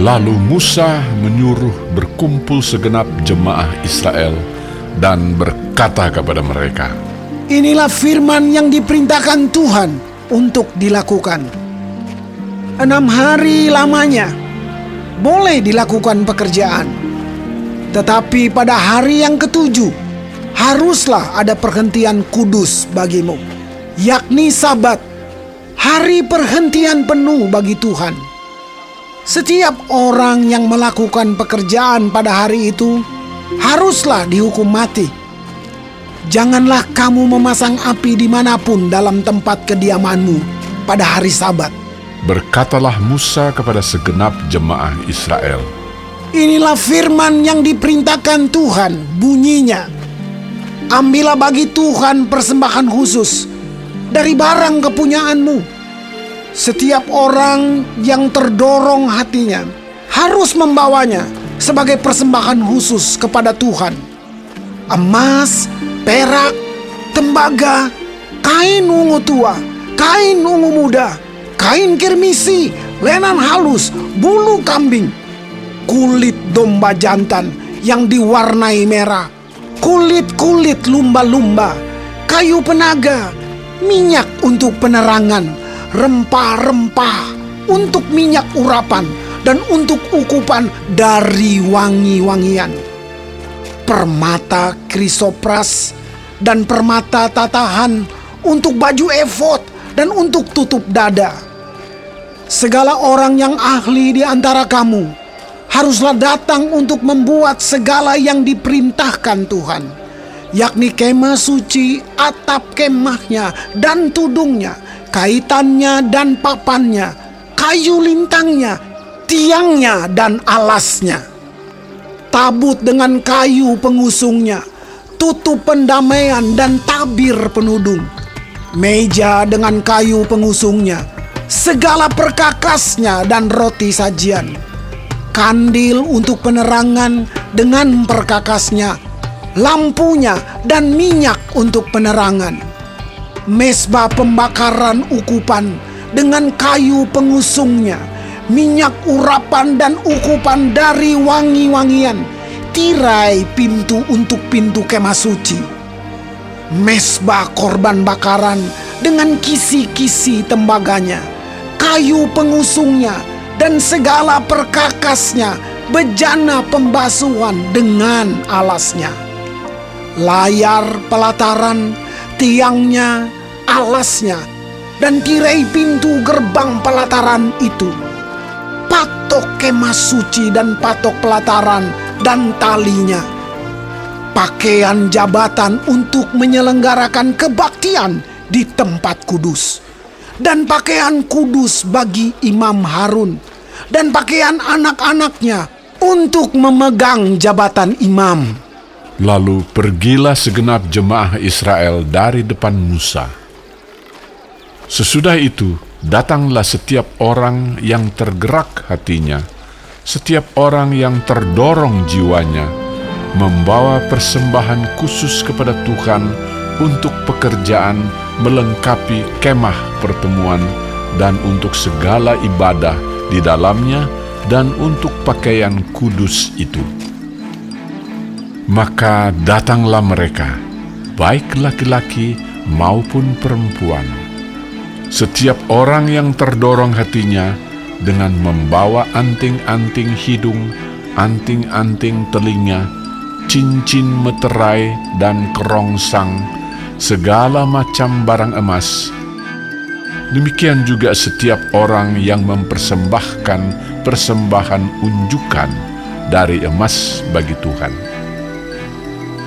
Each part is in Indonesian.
Lalu Musa menyuruh berkumpul segenap jemaah Israel dan berkata kepada mereka, Inilah firman yang diperintahkan Tuhan untuk dilakukan. Enam hari lamanya boleh dilakukan pekerjaan, tetapi pada hari yang ketujuh haruslah ada perhentian kudus bagimu, yakni Sabat, hari perhentian penuh bagi Tuhan. Setiap orang yang melakukan pekerjaan pada hari itu haruslah dihukum mati. Janganlah kamu memasang api di mana pun dalam tempat kediamanmu pada hari Sabat. Berkatalah Musa kepada segenap jemaah Israel, Inilah firman yang diperintahkan Tuhan, bunyinya. Ambillah bagi Tuhan persembahan khusus dari barang kepunyaanmu. Setiap orang yang terdorong hatinya harus membawanya sebagai persembahan khusus kepada Tuhan. Emas, perak, tembaga, kain ungu tua, kain ungu muda, kain kirmisi, lenan halus, bulu kambing, kulit domba jantan yang diwarnai merah, kulit-kulit lumba-lumba, kayu penaga, minyak untuk penerangan, rempah-rempah untuk minyak urapan, dan untuk ukupan dari wangi-wangian. Permata krisopras dan permata tatahan untuk baju efod dan untuk tutup dada. Segala orang yang ahli di antara kamu haruslah datang untuk membuat segala yang diperintahkan Tuhan, yakni kemah suci, atap kemahnya, dan tudungnya, kaitannya dan papannya, kayu lintangnya, tiangnya dan alasnya, tabut dengan kayu pengusungnya, tutup pendamaian dan tabir penudung, meja dengan kayu pengusungnya, segala perkakasnya dan roti sajian, kandil untuk penerangan dengan perkakasnya, lampunya dan minyak untuk penerangan, mesbah pembakaran ukupan dengan kayu pengusungnya, minyak urapan dan ukupan dari wangi-wangian, tirai pintu untuk pintu kemah suci, mesbah korban bakaran dengan kisi-kisi tembaganya, kayu pengusungnya, dan segala perkakasnya, bejana pembasuhan dengan alasnya, layar pelataran, tiangnya, alasnya, dan tirai pintu gerbang pelataran itu, patok kemah suci dan patok pelataran dan talinya, pakaian jabatan untuk menyelenggarakan kebaktian di tempat kudus, dan pakaian kudus bagi Imam Harun, dan pakaian anak-anaknya untuk memegang jabatan imam. Lalu pergilah segenap jemaah Israel dari depan Musa. Sesudah itu, datanglah setiap orang yang tergerak hatinya, setiap orang yang terdorong jiwanya, membawa persembahan khusus kepada Tuhan untuk pekerjaan melengkapi kemah pertemuan dan untuk segala ibadah di dalamnya dan untuk pakaian kudus itu. Maka datanglah mereka, baik laki-laki maupun perempuan, setiap orang yang terdorong hatinya dengan membawa anting-anting hidung, anting-anting telinga, cincin meterai dan kerongsang, segala macam barang emas. Demikian juga setiap orang yang mempersembahkan persembahan unjukan dari emas bagi Tuhan.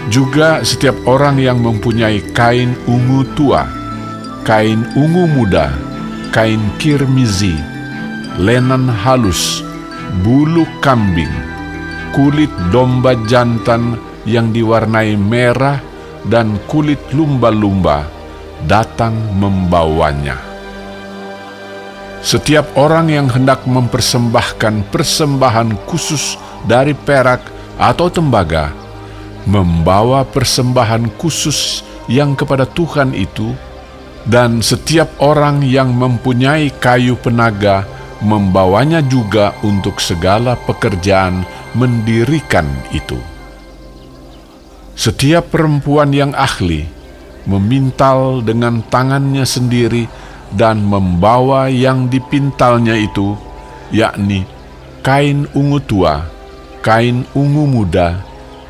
Juga setiap orang yang mempunyai kain ungu tua, kain ungu muda, kain kirmizi, lenan halus, bulu kambing, kulit domba jantan yang diwarnai merah dan kulit lumba-lumba datang membawanya. Setiap orang yang hendak mempersembahkan persembahan khusus dari perak atau tembaga, membawa persembahan khusus yang kepada Tuhan itu, dan setiap orang yang mempunyai kayu penaga membawanya juga untuk segala pekerjaan mendirikan itu. Setiap perempuan yang ahli memintal dengan tangannya sendiri dan membawa yang dipintalnya itu, yakni kain ungu tua, kain ungu muda,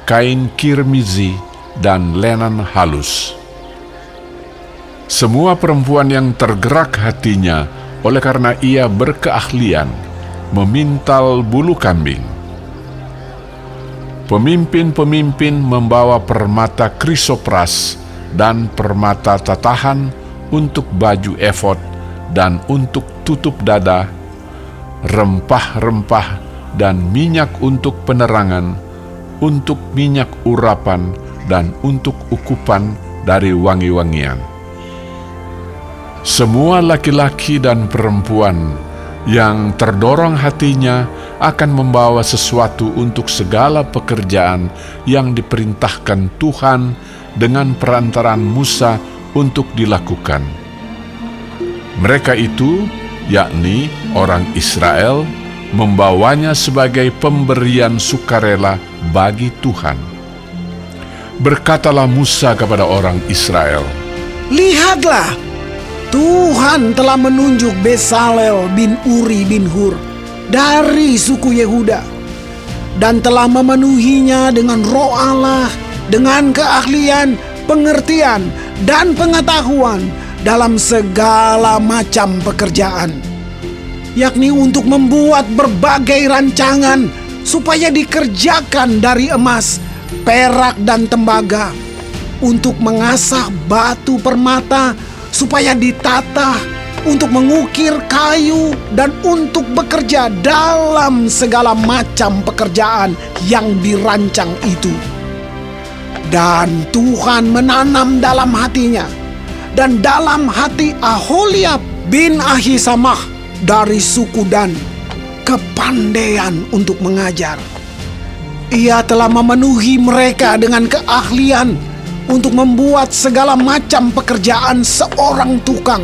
kain kirmizi, dan lenan halus. Semua perempuan yang tergerak hatinya oleh karena ia berkeahlian memintal bulu kambing. Pemimpin-pemimpin membawa permata krisopras dan permata tatahan untuk baju efod dan untuk tutup dada, rempah-rempah dan minyak untuk penerangan, untuk minyak urapan dan untuk ukupan dari wangi-wangian semua laki-laki dan perempuan yang terdorong hatinya akan membawa sesuatu untuk segala pekerjaan yang diperintahkan Tuhan dengan perantaran Musa untuk dilakukan. Mereka itu, yakni orang Israel, membawanya sebagai pemberian sukarela bagi Tuhan. Berkatalah Musa kepada orang Israel, Lihatlah, Tuhan telah menunjuk Besalel bin Uri bin Hur dari suku Yehuda dan telah memenuhinya dengan roh Allah, dengan keahlian, pengertian, dan pengetahuan dalam segala macam pekerjaan, yakni untuk membuat berbagai rancangan supaya dikerjakan dari emas, perak, dan tembaga, untuk mengasah batu permata supaya ditata untuk mengukir kayu dan untuk bekerja dalam segala macam pekerjaan yang dirancang itu. Dan Tuhan menanam dalam hatinya dan dalam hati Aholiab bin Ahisamah dari suku Dan kepandaian untuk mengajar. Ia telah memenuhi mereka dengan keahlian untuk membuat segala macam pekerjaan seorang tukang,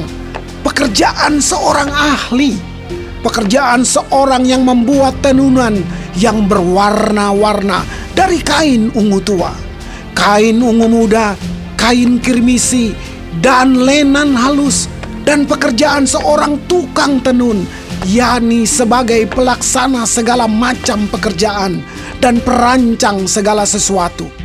pekerjaan seorang ahli, pekerjaan seorang yang membuat tenunan yang berwarna-warna dari kain ungu tua, kain ungu muda, kain kirmisi, dan lenan halus, dan pekerjaan seorang tukang tenun, yakni sebagai pelaksana segala macam pekerjaan dan perancang segala sesuatu